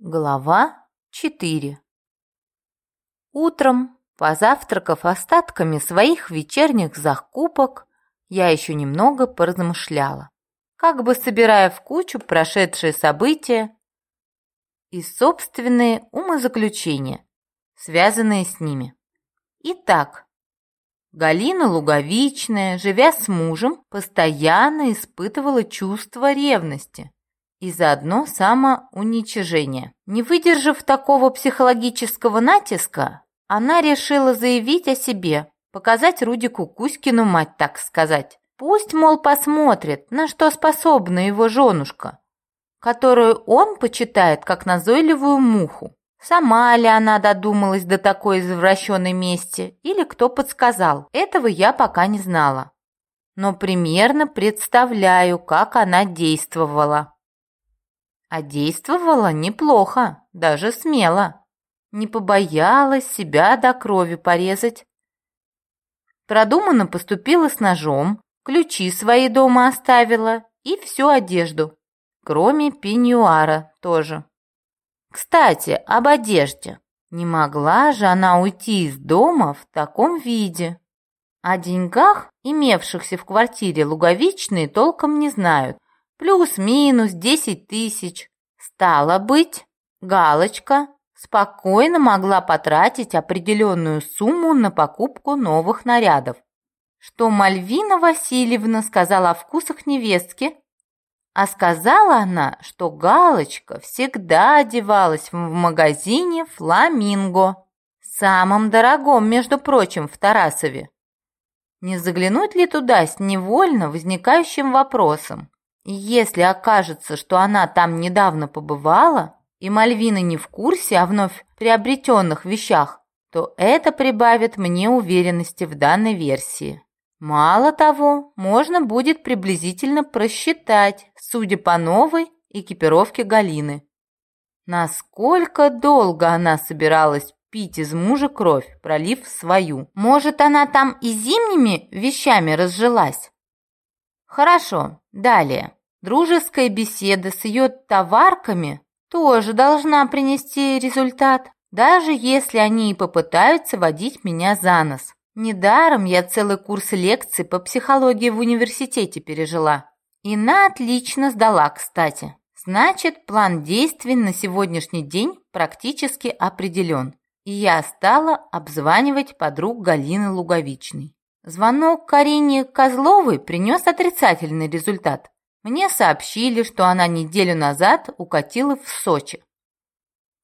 Глава 4 Утром, позавтракав остатками своих вечерних закупок, я еще немного поразмышляла, как бы собирая в кучу прошедшие события и собственные умозаключения, связанные с ними. Итак, Галина Луговичная, живя с мужем, постоянно испытывала чувство ревности и заодно самоуничижение. Не выдержав такого психологического натиска, она решила заявить о себе, показать Рудику Кузькину мать, так сказать. Пусть, мол, посмотрит, на что способна его женушка, которую он почитает как назойливую муху. Сама ли она додумалась до такой извращенной мести, или кто подсказал, этого я пока не знала. Но примерно представляю, как она действовала. А действовала неплохо, даже смело. Не побоялась себя до крови порезать. Продуманно поступила с ножом, ключи свои дома оставила и всю одежду, кроме пеньюара тоже. Кстати, об одежде. Не могла же она уйти из дома в таком виде. О деньгах, имевшихся в квартире Луговичные, толком не знают, плюс-минус десять тысяч. Стало быть, галочка спокойно могла потратить определенную сумму на покупку новых нарядов. Что Мальвина Васильевна сказала о вкусах невестки? А сказала она, что галочка всегда одевалась в магазине «Фламинго», самом дорогом, между прочим, в Тарасове. Не заглянуть ли туда с невольно возникающим вопросом? И если окажется, что она там недавно побывала, и Мальвина не в курсе о вновь приобретенных вещах, то это прибавит мне уверенности в данной версии. Мало того, можно будет приблизительно просчитать, судя по новой экипировке Галины. Насколько долго она собиралась пить из мужа кровь, пролив свою? Может, она там и зимними вещами разжилась? Хорошо, далее. Дружеская беседа с ее товарками тоже должна принести результат, даже если они и попытаются водить меня за нос. Недаром я целый курс лекций по психологии в университете пережила. И на отлично сдала, кстати. Значит, план действий на сегодняшний день практически определен. И я стала обзванивать подруг Галины Луговичной. Звонок Карине Козловой принес отрицательный результат. Мне сообщили, что она неделю назад укатила в Сочи.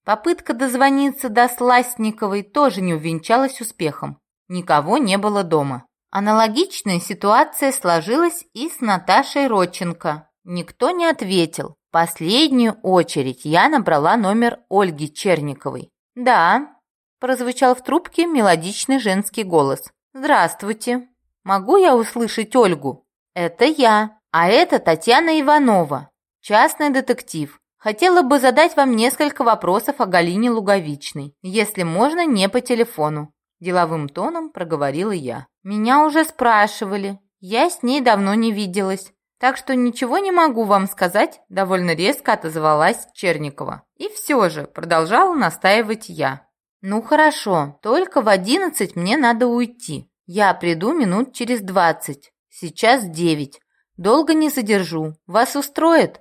Попытка дозвониться до Сластниковой тоже не увенчалась успехом. Никого не было дома. Аналогичная ситуация сложилась и с Наташей Родченко. Никто не ответил. В последнюю очередь я набрала номер Ольги Черниковой. «Да», – прозвучал в трубке мелодичный женский голос. «Здравствуйте. Могу я услышать Ольгу?» «Это я. А это Татьяна Иванова, частный детектив. Хотела бы задать вам несколько вопросов о Галине Луговичной, если можно, не по телефону. Деловым тоном проговорила я. Меня уже спрашивали. Я с ней давно не виделась. Так что ничего не могу вам сказать, довольно резко отозвалась Черникова. И все же, продолжала настаивать я. Ну хорошо, только в одиннадцать мне надо уйти. Я приду минут через двадцать. Сейчас девять. Долго не задержу. Вас устроит?»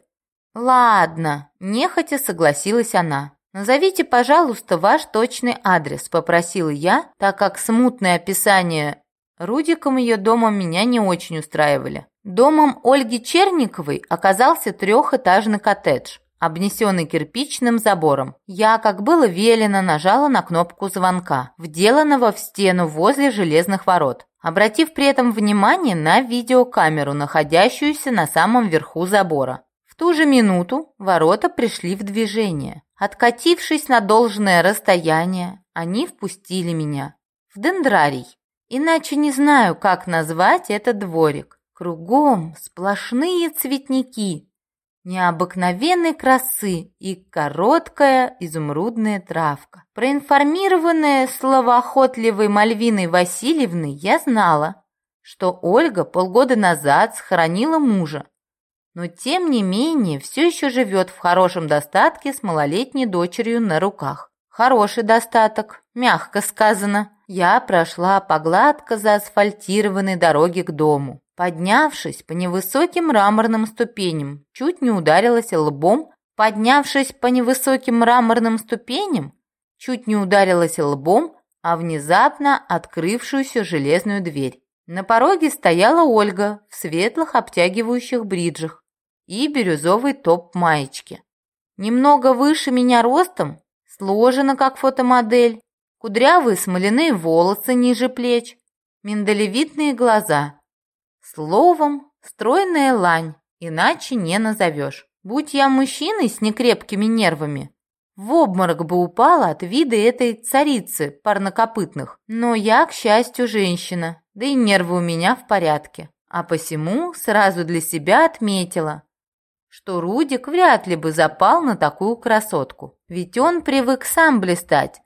«Ладно», – нехотя согласилась она. «Назовите, пожалуйста, ваш точный адрес», – попросила я, так как смутное описание Рудиком ее дома меня не очень устраивали. Домом Ольги Черниковой оказался трехэтажный коттедж, обнесенный кирпичным забором. Я, как было велено, нажала на кнопку звонка, вделанного в стену возле железных ворот обратив при этом внимание на видеокамеру, находящуюся на самом верху забора. В ту же минуту ворота пришли в движение. Откатившись на должное расстояние, они впустили меня в дендрарий. Иначе не знаю, как назвать этот дворик. Кругом сплошные цветники, необыкновенной красы и короткая изумрудная травка. Проинформированная словоохотливой Мальвиной Васильевной, я знала, что Ольга полгода назад схоронила мужа, но тем не менее все еще живет в хорошем достатке с малолетней дочерью на руках. Хороший достаток, мягко сказано. Я прошла по гладко заасфальтированной дороге к дому. Поднявшись по невысоким мраморным ступеням, чуть не ударилась лбом. Поднявшись по невысоким мраморным ступеням, чуть не ударилась лбом о внезапно открывшуюся железную дверь. На пороге стояла Ольга в светлых обтягивающих бриджах и бирюзовой топ-маечке. Немного выше меня ростом, сложена как фотомодель, кудрявые смоляные волосы ниже плеч, миндалевидные глаза. Словом, стройная лань, иначе не назовешь. Будь я мужчиной с некрепкими нервами, в обморок бы упала от вида этой царицы парнокопытных. Но я, к счастью, женщина, да и нервы у меня в порядке. А посему сразу для себя отметила, что Рудик вряд ли бы запал на такую красотку. Ведь он привык сам блистать,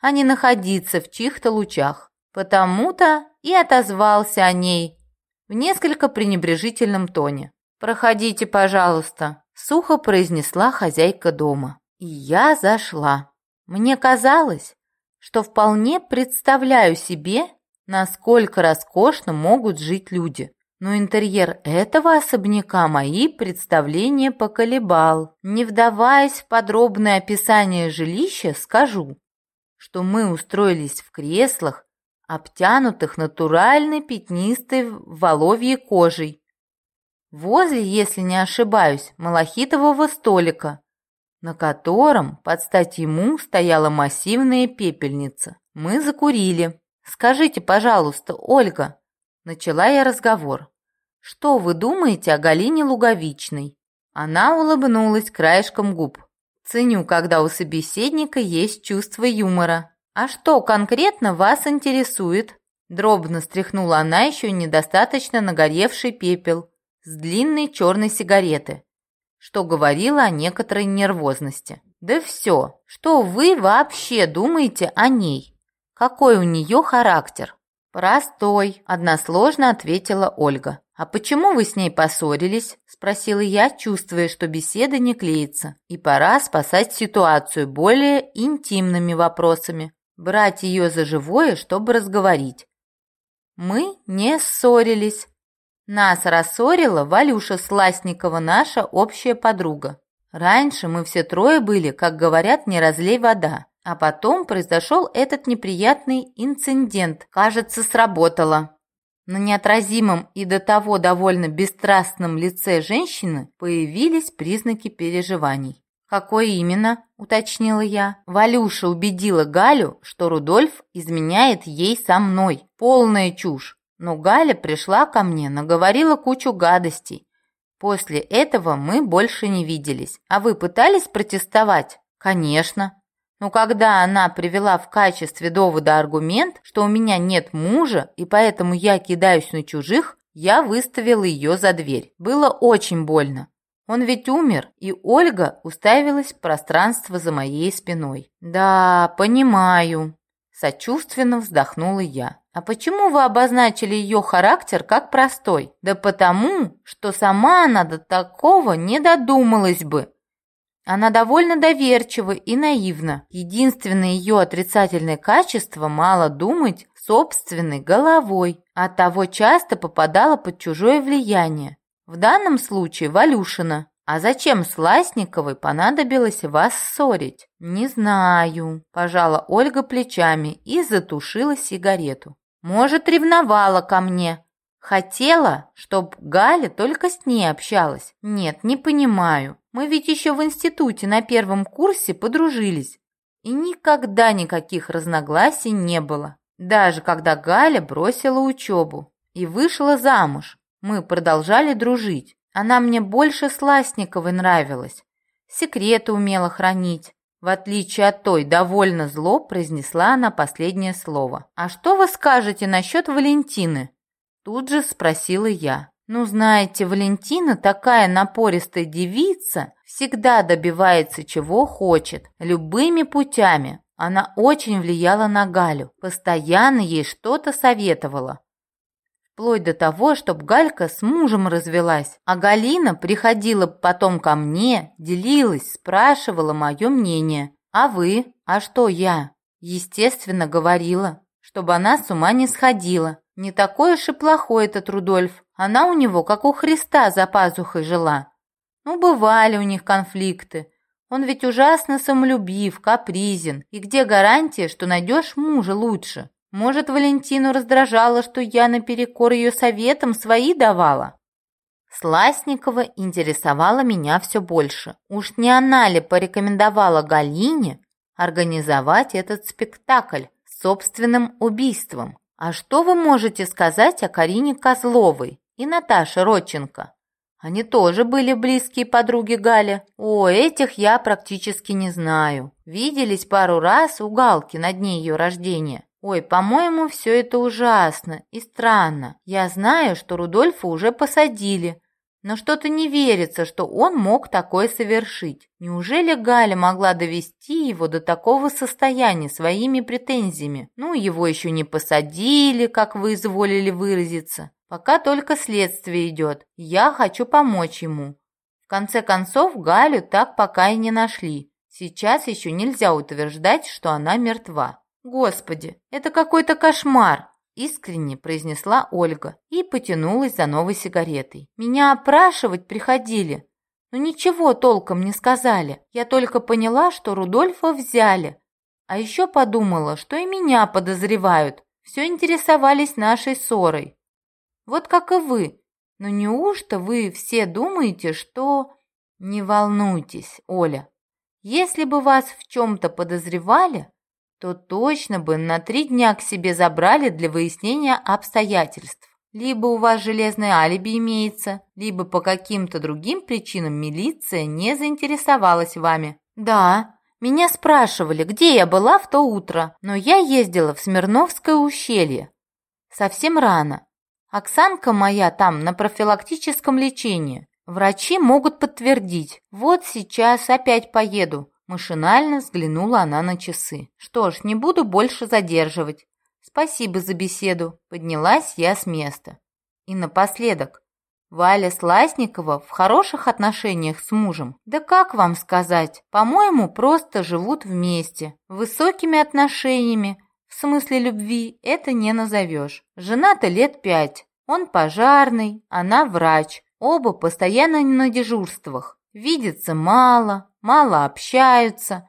а не находиться в чьих-то лучах. Потому-то и отозвался о ней в несколько пренебрежительном тоне. «Проходите, пожалуйста», — сухо произнесла хозяйка дома. И я зашла. Мне казалось, что вполне представляю себе, насколько роскошно могут жить люди. Но интерьер этого особняка мои представления поколебал. Не вдаваясь в подробное описание жилища, скажу, что мы устроились в креслах, обтянутых натуральной пятнистой воловьей кожей. Возле, если не ошибаюсь, малахитового столика, на котором под стать ему стояла массивная пепельница. Мы закурили. «Скажите, пожалуйста, Ольга», — начала я разговор, «что вы думаете о Галине Луговичной?» Она улыбнулась краешком губ. «Ценю, когда у собеседника есть чувство юмора. А что конкретно вас интересует?» Дробно стряхнула она еще недостаточно нагоревший пепел с длинной черной сигареты что говорило о некоторой нервозности. «Да все, что вы вообще думаете о ней? Какой у нее характер?» «Простой», – односложно ответила Ольга. «А почему вы с ней поссорились?» – спросила я, чувствуя, что беседа не клеится, и пора спасать ситуацию более интимными вопросами, брать ее за живое, чтобы разговорить. Мы не ссорились, нас рассорила Валюша Сласникова, наша общая подруга. Раньше мы все трое были, как говорят, не разлей вода. А потом произошел этот неприятный инцидент. Кажется, сработало. На неотразимом и до того довольно бесстрастном лице женщины появились признаки переживаний. «Какое именно?» – уточнила я. Валюша убедила Галю, что Рудольф изменяет ей со мной. Полная чушь. Но Галя пришла ко мне, наговорила кучу гадостей. После этого мы больше не виделись. А вы пытались протестовать? Конечно. Но когда она привела в качестве довода аргумент, что у меня нет мужа, и поэтому я кидаюсь на чужих, я выставила ее за дверь. Было очень больно. Он ведь умер, и Ольга уставилась в пространство за моей спиной. «Да, понимаю», – сочувственно вздохнула я. А почему вы обозначили ее характер как простой? Да потому, что сама она до такого не додумалась бы. Она довольно доверчива и наивна. Единственное ее отрицательное качество – мало думать собственной головой. Оттого часто попадала под чужое влияние. В данном случае Валюшина. А зачем Сласниковой понадобилось вас ссорить? Не знаю, пожала Ольга плечами и затушила сигарету. Может, ревновала ко мне. Хотела, чтоб Галя только с ней общалась. Нет, не понимаю. Мы ведь еще в институте на первом курсе подружились. И никогда никаких разногласий не было. Даже когда Галя бросила учебу и вышла замуж, мы продолжали дружить. Она мне больше Сласниковой нравилась. Секреты умела хранить. В отличие от той, довольно зло произнесла она последнее слово. «А что вы скажете насчет Валентины?» Тут же спросила я. «Ну, знаете, Валентина такая напористая девица, всегда добивается чего хочет, любыми путями. Она очень влияла на Галю, постоянно ей что-то советовала. Вплоть до того, чтобы Галька с мужем развелась. А Галина приходила потом ко мне, делилась, спрашивала мое мнение. А вы? А что я? Естественно, говорила, чтобы она с ума не сходила. Не такой уж и плохой этот Рудольф. Она у него, как у Христа, за пазухой жила. Ну, бывали у них конфликты. Он ведь ужасно самолюбив, капризен. И где гарантия, что найдешь мужа лучше? Может, Валентину раздражало, что я наперекор ее советам свои давала? Сласникова интересовала меня все больше. Уж не она ли порекомендовала Галине организовать этот спектакль с собственным убийством? А что вы можете сказать о Карине Козловой и Наташе Родченко? Они тоже были близкие подруги Галя. О, этих я практически не знаю. Виделись пару раз у Галки на дне ее рождения. Ой, по-моему, все это ужасно и странно. Я знаю, что Рудольфа уже посадили, но что-то не верится, что он мог такое совершить. Неужели Галя могла довести его до такого состояния своими претензиями? Ну, его еще не посадили, как вы изволили выразиться. Пока только следствие идет. Я хочу помочь ему. В конце концов, Галю так пока и не нашли. Сейчас еще нельзя утверждать, что она мертва. «Господи, это какой-то кошмар!» Искренне произнесла Ольга и потянулась за новой сигаретой. «Меня опрашивать приходили, но ничего толком не сказали. Я только поняла, что Рудольфа взяли. А еще подумала, что и меня подозревают. Все интересовались нашей ссорой. Вот как и вы. Но неужто вы все думаете, что... Не волнуйтесь, Оля. Если бы вас в чем-то подозревали, то точно бы на три дня к себе забрали для выяснения обстоятельств. Либо у вас железное алиби имеется, либо по каким-то другим причинам милиция не заинтересовалась вами. Да, меня спрашивали, где я была в то утро, но я ездила в Смирновское ущелье. Совсем рано. Оксанка моя там на профилактическом лечении. Врачи могут подтвердить. Вот сейчас опять поеду. Машинально взглянула она на часы. «Что ж, не буду больше задерживать. Спасибо за беседу». Поднялась я с места. И напоследок. Валя Сласникова в хороших отношениях с мужем. Да как вам сказать? По-моему, просто живут вместе. Высокими отношениями, в смысле любви, это не назовешь. Жена-то лет пять. Он пожарный, она врач. Оба постоянно на дежурствах. Видится мало, мало общаются.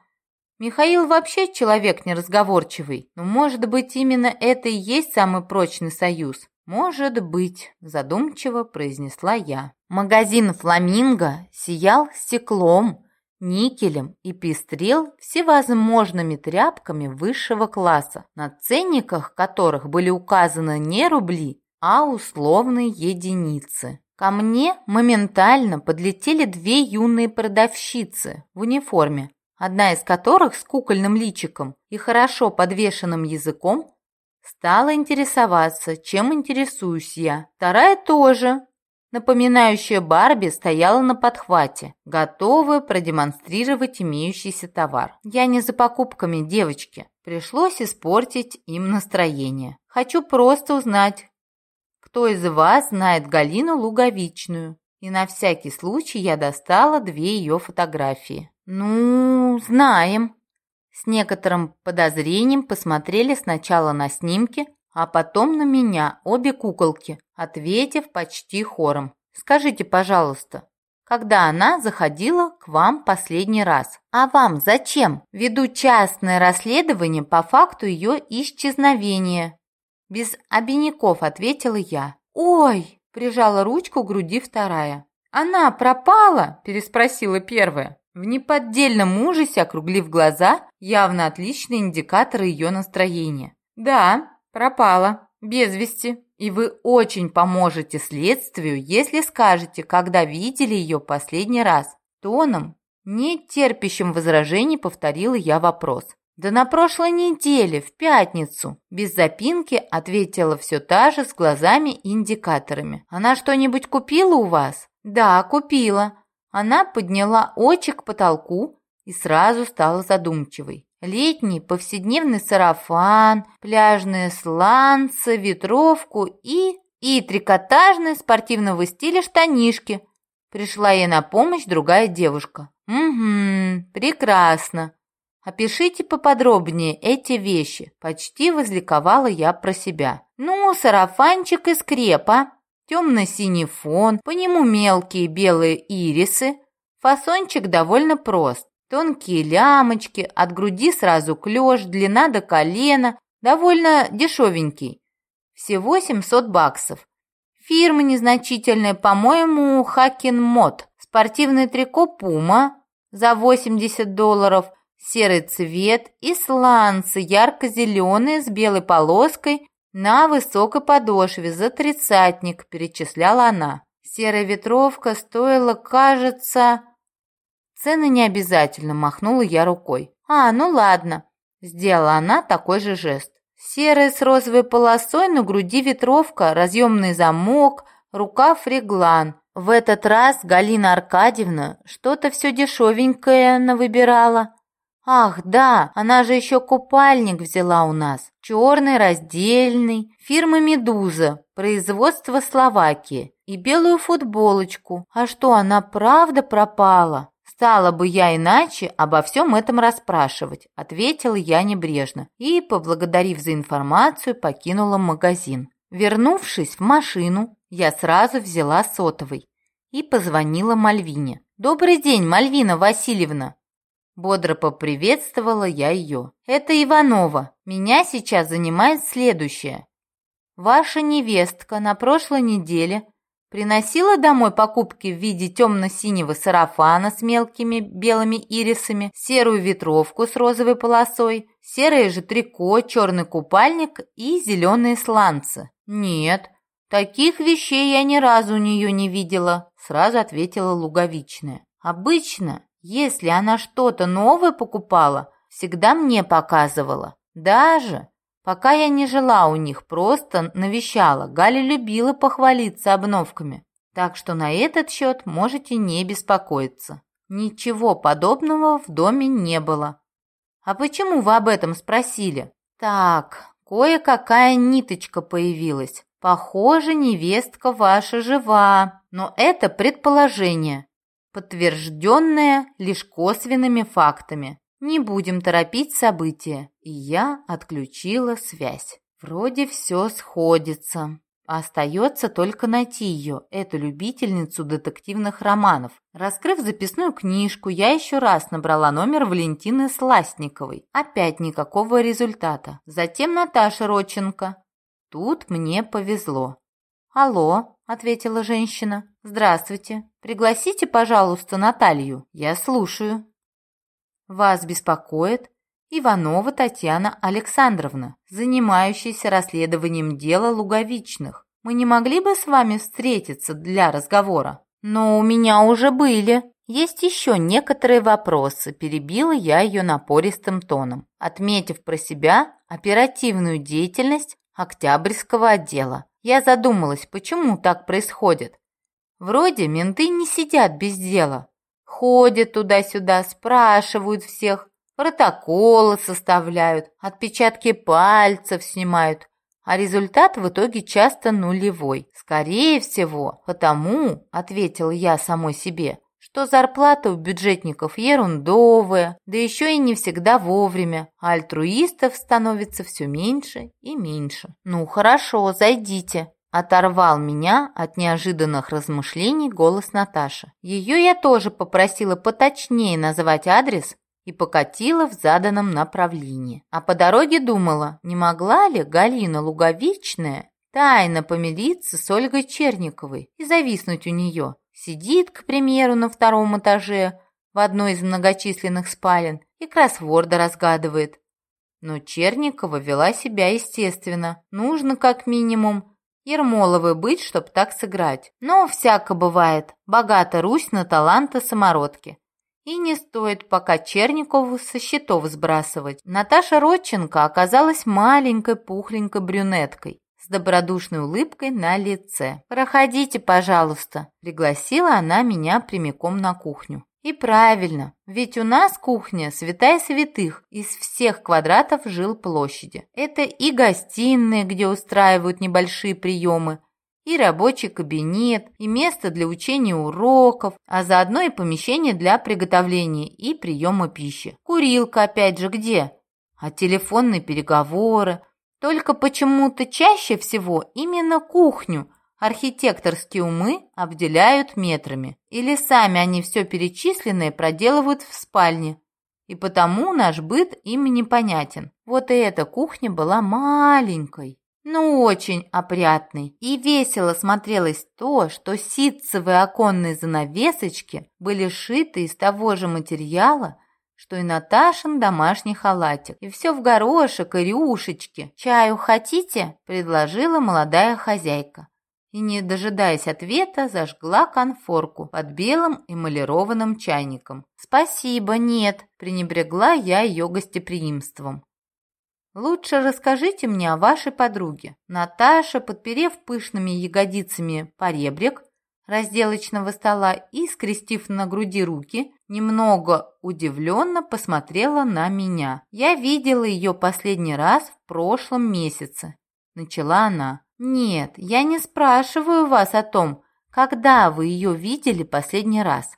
Михаил вообще человек неразговорчивый, но, может быть, именно это и есть самый прочный союз. «Может быть», – задумчиво произнесла я. Магазин «Фламинго» сиял стеклом, никелем и пестрел всевозможными тряпками высшего класса, на ценниках которых были указаны не рубли, а условные единицы. Ко мне моментально подлетели две юные продавщицы в униформе, одна из которых с кукольным личиком и хорошо подвешенным языком стала интересоваться, чем интересуюсь я. Вторая тоже, напоминающая Барби, стояла на подхвате, готовая продемонстрировать имеющийся товар. Я не за покупками, девочки. Пришлось испортить им настроение. Хочу просто узнать, кто из вас знает Галину Луговичную? И на всякий случай я достала две ее фотографии. Ну, знаем. С некоторым подозрением посмотрели сначала на снимки, а потом на меня, обе куколки, ответив почти хором. Скажите, пожалуйста, когда она заходила к вам последний раз. А вам зачем? Веду частное расследование по факту ее исчезновения. Без обиняков ответила я. «Ой!» – прижала ручку к груди вторая. «Она пропала?» – переспросила первая. В неподдельном ужасе, округлив глаза, явно отличный индикатор ее настроения. «Да, пропала, без вести. И вы очень поможете следствию, если скажете, когда видели ее последний раз». Тоном, не терпящим возражений, повторила я вопрос. «Да на прошлой неделе, в пятницу!» Без запинки ответила все та же с глазами и индикаторами. «Она что-нибудь купила у вас?» «Да, купила». Она подняла очи к потолку и сразу стала задумчивой. Летний повседневный сарафан, пляжные сланцы, ветровку и и трикотажные спортивного стиля штанишки. Пришла ей на помощь другая девушка. «Угу, прекрасно. Опишите поподробнее эти вещи», – почти возликовала я про себя. «Ну, сарафанчик из крепа, темно-синий фон, по нему мелкие белые ирисы. Фасончик довольно прост. Тонкие лямочки, от груди сразу клеш, длина до колена, довольно дешевенький. Всего 700 баксов. Фирма незначительная, по-моему, Хакин Мод. Спортивное трико Пума за 80 долларов, серый цвет и сланцы ярко-зеленые с белой полоской на высокой подошве за тридцатник, перечисляла она. Серая ветровка стоила, кажется... Цены не обязательно, махнула я рукой. А, ну ладно. Сделала она такой же жест. Серая с розовой полосой, на груди ветровка, разъемный замок, рукав реглан. В этот раз Галина Аркадьевна что-то все дешевенькое навыбирала. Ах, да, она же еще купальник взяла у нас. Черный, раздельный, фирмы «Медуза», производство Словакии. И белую футболочку. А что, она правда пропала? Стала бы я иначе обо всем этом расспрашивать, ответила я небрежно и, поблагодарив за информацию, покинула магазин. Вернувшись в машину, я сразу взяла сотовый и позвонила Мальвине. «Добрый день, Мальвина Васильевна!» Бодро поприветствовала я ее. «Это Иванова. Меня сейчас занимает следующее. Ваша невестка на прошлой неделе Приносила домой покупки в виде темно-синего сарафана с мелкими белыми ирисами, серую ветровку с розовой полосой, серое же трико, черный купальник и зеленые сланцы. «Нет, таких вещей я ни разу у нее не видела», — сразу ответила Луговичная. «Обычно, если она что-то новое покупала, всегда мне показывала. Даже Пока я не жила у них, просто навещала. Галя любила похвалиться обновками. Так что на этот счет можете не беспокоиться. Ничего подобного в доме не было. А почему вы об этом спросили? Так, кое-какая ниточка появилась. Похоже, невестка ваша жива. Но это предположение, подтвержденное лишь косвенными фактами. Не будем торопить события. И я отключила связь. Вроде все сходится. Остается только найти ее, эту любительницу детективных романов. Раскрыв записную книжку, я еще раз набрала номер Валентины Сластниковой. Опять никакого результата. Затем Наташа Родченко. Тут мне повезло. «Алло», — ответила женщина. «Здравствуйте. Пригласите, пожалуйста, Наталью. Я слушаю». Вас беспокоит Иванова Татьяна Александровна, занимающаяся расследованием дела Луговичных. Мы не могли бы с вами встретиться для разговора? Но у меня уже были. Есть еще некоторые вопросы, перебила я ее напористым тоном, отметив про себя оперативную деятельность Октябрьского отдела. Я задумалась, почему так происходит. Вроде менты не сидят без дела, Ходят туда-сюда, спрашивают всех, протоколы составляют, отпечатки пальцев снимают, а результат в итоге часто нулевой. Скорее всего, потому, ответил я самой себе, что зарплата у бюджетников ерундовая, да еще и не всегда вовремя, а альтруистов становится все меньше и меньше. Ну хорошо, зайдите, Оторвал меня от неожиданных размышлений голос Наташи. Ее я тоже попросила поточнее назвать адрес и покатила в заданном направлении. А по дороге думала, не могла ли Галина Луговичная тайно помириться с Ольгой Черниковой и зависнуть у нее. Сидит, к примеру, на втором этаже в одной из многочисленных спален и кроссворды разгадывает. Но Черникова вела себя естественно. Нужно, как минимум, Ермоловой быть, чтоб так сыграть. Но всяко бывает. Богата Русь на таланты самородки. И не стоит пока Черникову со счетов сбрасывать. Наташа Родченко оказалась маленькой пухленькой брюнеткой с добродушной улыбкой на лице. «Проходите, пожалуйста», — пригласила она меня прямиком на кухню. И правильно, ведь у нас кухня святая святых из всех квадратов жил площади. Это и гостиные, где устраивают небольшие приемы, И рабочий кабинет, и место для учения уроков, а заодно и помещение для приготовления и приема пищи. Курилка опять же где? А телефонные переговоры? Только почему-то чаще всего именно кухню архитекторские умы обделяют метрами. Или сами они все перечисленное проделывают в спальне. И потому наш быт им непонятен. Вот и эта кухня была маленькой ну очень опрятный. И весело смотрелось то, что ситцевые оконные занавесочки были шиты из того же материала, что и Наташин домашний халатик. И все в горошек и рюшечки. «Чаю хотите?» – предложила молодая хозяйка. И, не дожидаясь ответа, зажгла конфорку под белым эмалированным чайником. «Спасибо, нет», – пренебрегла я ее гостеприимством. Лучше расскажите мне о вашей подруге. Наташа, подперев пышными ягодицами поребрик разделочного стола и, скрестив на груди руки, немного удивленно посмотрела на меня. Я видела ее последний раз в прошлом месяце. Начала она. Нет, я не спрашиваю вас о том, когда вы ее видели последний раз.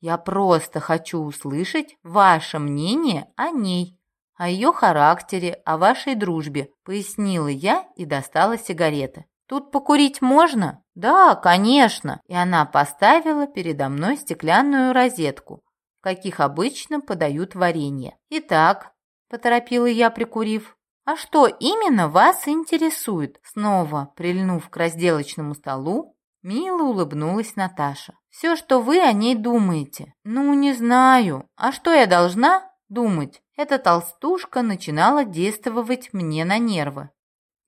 Я просто хочу услышать ваше мнение о ней о ее характере, о вашей дружбе», — пояснила я и достала сигареты. «Тут покурить можно?» «Да, конечно!» И она поставила передо мной стеклянную розетку, в каких обычно подают варенье. «Итак», — поторопила я, прикурив, «а что именно вас интересует?» Снова прильнув к разделочному столу, мило улыбнулась Наташа. «Все, что вы о ней думаете». «Ну, не знаю. А что я должна думать?» Эта толстушка начинала действовать мне на нервы.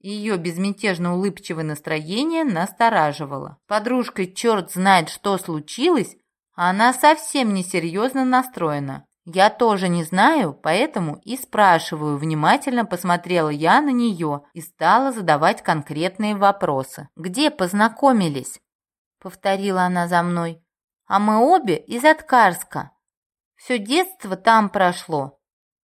Ее безмятежно улыбчивое настроение настораживало. Подружкой черт знает, что случилось, а она совсем несерьезно настроена. Я тоже не знаю, поэтому и спрашиваю. Внимательно посмотрела я на нее и стала задавать конкретные вопросы. «Где познакомились?» Повторила она за мной. «А мы обе из Откарска. Все детство там прошло.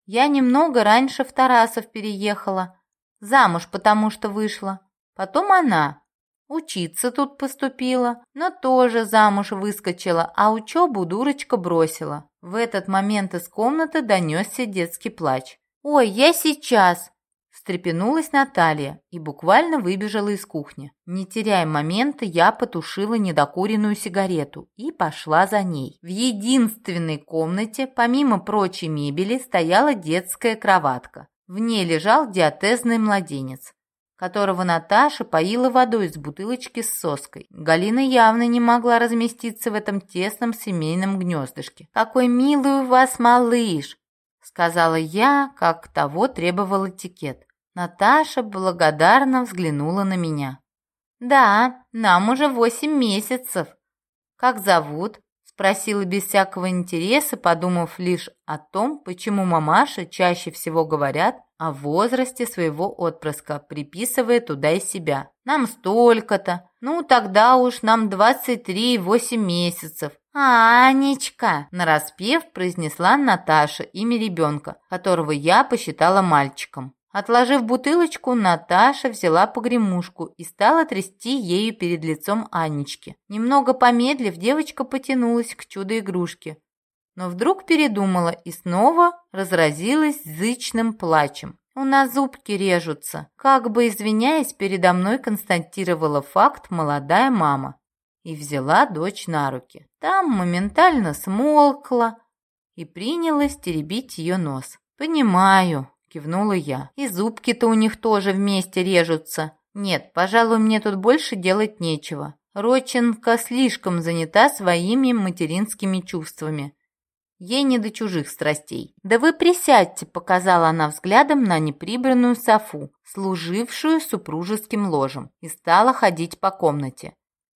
Я немного раньше в Тарасов переехала. Замуж потому что вышла. Потом она. Учиться тут поступила, но тоже замуж выскочила, а учебу дурочка бросила. В этот момент из комнаты донесся детский плач. «Ой, я сейчас!» встрепенулась Наталья и буквально выбежала из кухни. Не теряя момента, я потушила недокуренную сигарету и пошла за ней. В единственной комнате, помимо прочей мебели, стояла детская кроватка. В ней лежал диатезный младенец которого Наташа поила водой из бутылочки с соской. Галина явно не могла разместиться в этом тесном семейном гнездышке. «Какой милый у вас малыш!» — сказала я, как того требовал этикет. Наташа благодарно взглянула на меня. «Да, нам уже восемь месяцев. Как зовут?» Спросила без всякого интереса, подумав лишь о том, почему мамаши чаще всего говорят о возрасте своего отпрыска, приписывая туда и себя. «Нам столько-то. Ну, тогда уж нам двадцать три и восемь месяцев». «Анечка!» – нараспев произнесла Наташа имя ребенка, которого я посчитала мальчиком. Отложив бутылочку, Наташа взяла погремушку и стала трясти ею перед лицом Анечки. Немного помедлив, девочка потянулась к чудо-игрушке, но вдруг передумала и снова разразилась зычным плачем. «У нас зубки режутся», как бы извиняясь, передо мной констатировала факт молодая мама и взяла дочь на руки. Там моментально смолкла и принялась теребить ее нос. «Понимаю», кивнула я. «И зубки-то у них тоже вместе режутся. Нет, пожалуй, мне тут больше делать нечего. Роченко слишком занята своими материнскими чувствами. Ей не до чужих страстей. «Да вы присядьте», — показала она взглядом на неприбранную софу, служившую супружеским ложем, и стала ходить по комнате,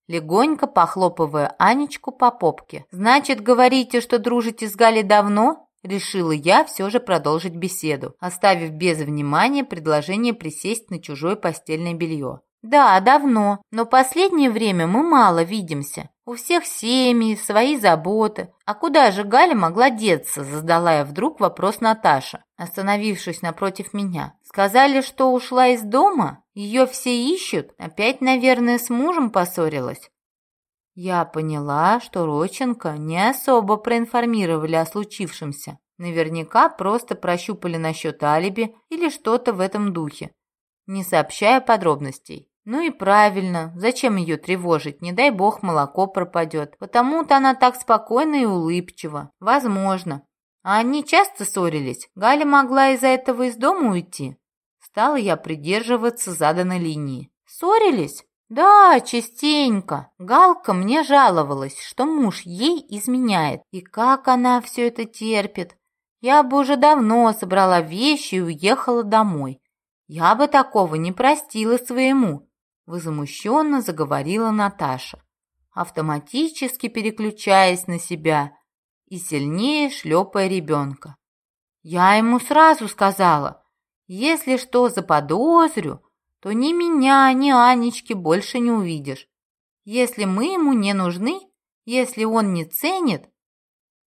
легонько похлопывая Анечку по попке. «Значит, говорите, что дружите с Галей давно?» Решила я все же продолжить беседу, оставив без внимания предложение присесть на чужое постельное белье. «Да, давно, но последнее время мы мало видимся. У всех семьи, свои заботы. А куда же Галя могла деться?» Задала я вдруг вопрос Наташа. остановившись напротив меня. «Сказали, что ушла из дома? Ее все ищут? Опять, наверное, с мужем поссорилась?» Я поняла, что Роченко не особо проинформировали о случившемся. Наверняка просто прощупали насчет алиби или что-то в этом духе, не сообщая подробностей. Ну и правильно, зачем ее тревожить, не дай бог молоко пропадет. Потому-то она так спокойна и улыбчива. Возможно. А они часто ссорились. Галя могла из-за этого из дома уйти. Стала я придерживаться заданной линии. Ссорились? Да, частенько. Галка мне жаловалась, что муж ей изменяет. И как она все это терпит. Я бы уже давно собрала вещи и уехала домой. Я бы такого не простила своему возмущенно заговорила Наташа, автоматически переключаясь на себя и сильнее шлепая ребенка. Я ему сразу сказала, если что заподозрю, то ни меня, ни Анечки больше не увидишь. Если мы ему не нужны, если он не ценит...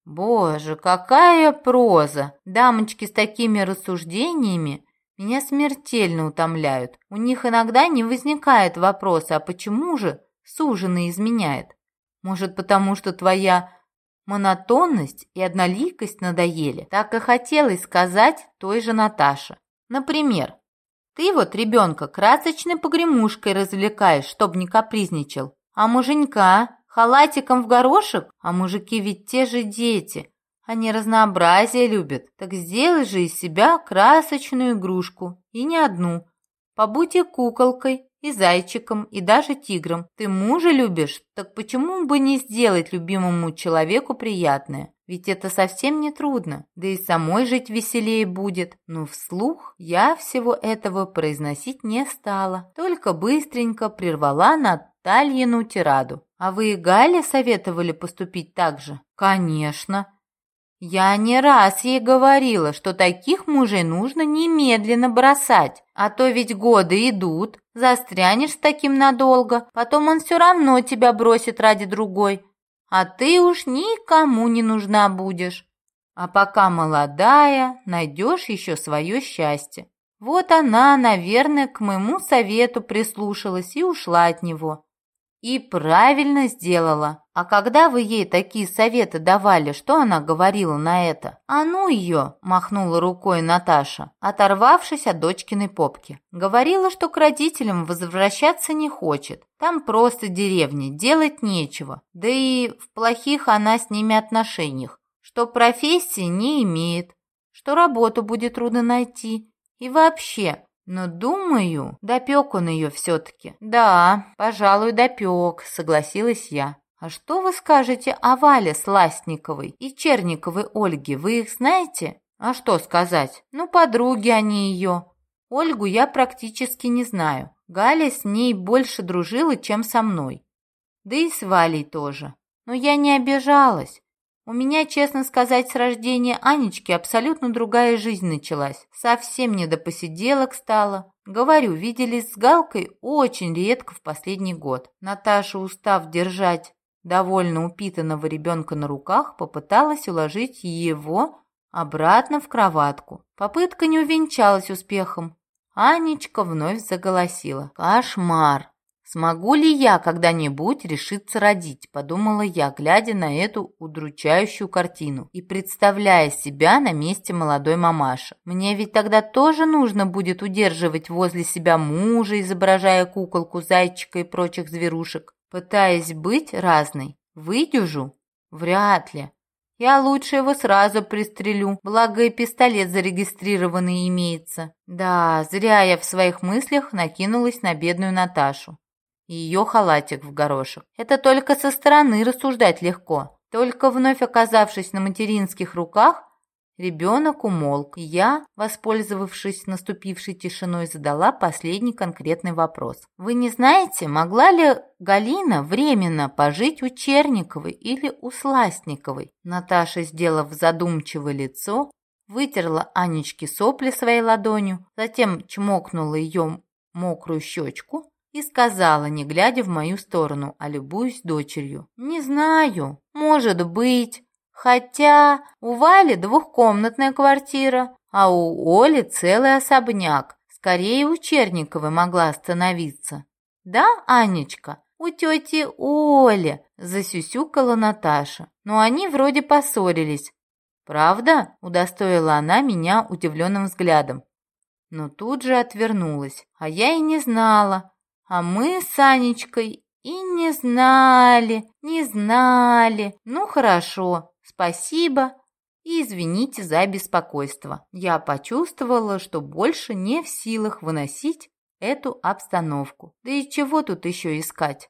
Боже, какая проза! Дамочки с такими рассуждениями меня смертельно утомляют. У них иногда не возникает вопроса, а почему же суженый изменяет? Может, потому что твоя монотонность и одноликость надоели? Так и хотелось сказать той же Наташе. Например, ты вот ребенка красочной погремушкой развлекаешь, чтоб не капризничал, а муженька халатиком в горошек, а мужики ведь те же дети, они разнообразие любят. Так сделай же из себя красочную игрушку. И не одну. Побудь и куколкой, и зайчиком, и даже тигром. Ты мужа любишь, так почему бы не сделать любимому человеку приятное? Ведь это совсем не трудно, да и самой жить веселее будет. Но вслух я всего этого произносить не стала, только быстренько прервала Натальину тираду. А вы и Гале советовали поступить так же? Конечно. Я не раз ей говорила, что таких мужей нужно немедленно бросать, а то ведь годы идут, застрянешь с таким надолго, потом он все равно тебя бросит ради другой, а ты уж никому не нужна будешь. А пока молодая, найдешь еще свое счастье. Вот она, наверное, к моему совету прислушалась и ушла от него. И правильно сделала. А когда вы ей такие советы давали, что она говорила на это? А ну ее, махнула рукой Наташа, оторвавшись от дочкиной попки. Говорила, что к родителям возвращаться не хочет. Там просто деревня, делать нечего. Да и в плохих она с ними отношениях. Что профессии не имеет, что работу будет трудно найти. И вообще, но, думаю, допек он ее все-таки. Да, пожалуй, допек, согласилась я. А что вы скажете о Вале Сластниковой и Черниковой Ольге? Вы их знаете? А что сказать? Ну, подруги они ее. Ольгу я практически не знаю. Галя с ней больше дружила, чем со мной. Да и с Валей тоже. Но я не обижалась. У меня, честно сказать, с рождения Анечки абсолютно другая жизнь началась. Совсем не до посиделок стало. Говорю, виделись с Галкой очень редко в последний год. Наташа, устав держать довольно упитанного ребенка на руках, попыталась уложить его обратно в кроватку. Попытка не увенчалась успехом. Анечка вновь заголосила. «Кошмар! «Смогу ли я когда-нибудь решиться родить?» – подумала я, глядя на эту удручающую картину и представляя себя на месте молодой мамаши. «Мне ведь тогда тоже нужно будет удерживать возле себя мужа, изображая куколку, зайчика и прочих зверушек, пытаясь быть разной. Выдюжу? Вряд ли. Я лучше его сразу пристрелю, благо и пистолет зарегистрированный имеется. Да, зря я в своих мыслях накинулась на бедную Наташу и ее халатик в горошек. Это только со стороны рассуждать легко. Только вновь оказавшись на материнских руках, ребенок умолк, я, воспользовавшись наступившей тишиной, задала последний конкретный вопрос. «Вы не знаете, могла ли Галина временно пожить у Черниковой или у Сластниковой?» Наташа, сделав задумчивое лицо, вытерла Анечке сопли своей ладонью, затем чмокнула ее мокрую щечку и сказала, не глядя в мою сторону, а любуясь дочерью. «Не знаю, может быть. Хотя у Вали двухкомнатная квартира, А у Оли целый особняк. Скорее у Черниковой могла остановиться. Да, Анечка? У тети Оли, засюсюкала Наташа. Но они вроде поссорились. Правда? Удостоила она меня удивленным взглядом. Но тут же отвернулась. А я и не знала. А мы с Анечкой и не знали, не знали. Ну хорошо, спасибо. И извините за беспокойство. Я почувствовала, что больше не в силах выносить эту обстановку. Да и чего тут еще искать?